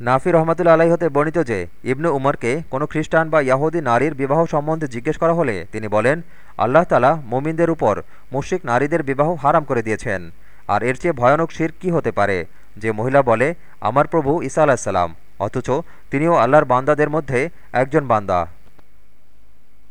নাফি রহমাতুল্লা আলাই হতে বর্ণিত যে, ইবনু উমরকে কোনো খ্রিস্টান বা ইয়াহুদি নারীর বিবাহ সম্বন্ধে জিজ্ঞেস করা হলে তিনি বলেন, আল্লাহ তালা মোমিনদের উপর মুশ্রিক নারীদের বিবাহ হারাম করে দিয়েছেন। আর এর চেয়ে ভয়ানক শির কি হতে পারে? যে মহিলা বলে, আমার প্রভু ঈসা আলাহিসাল্লাম অথচ তিনিও আল্লাহর বান্দাদের মধ্যে একজন বান্দা।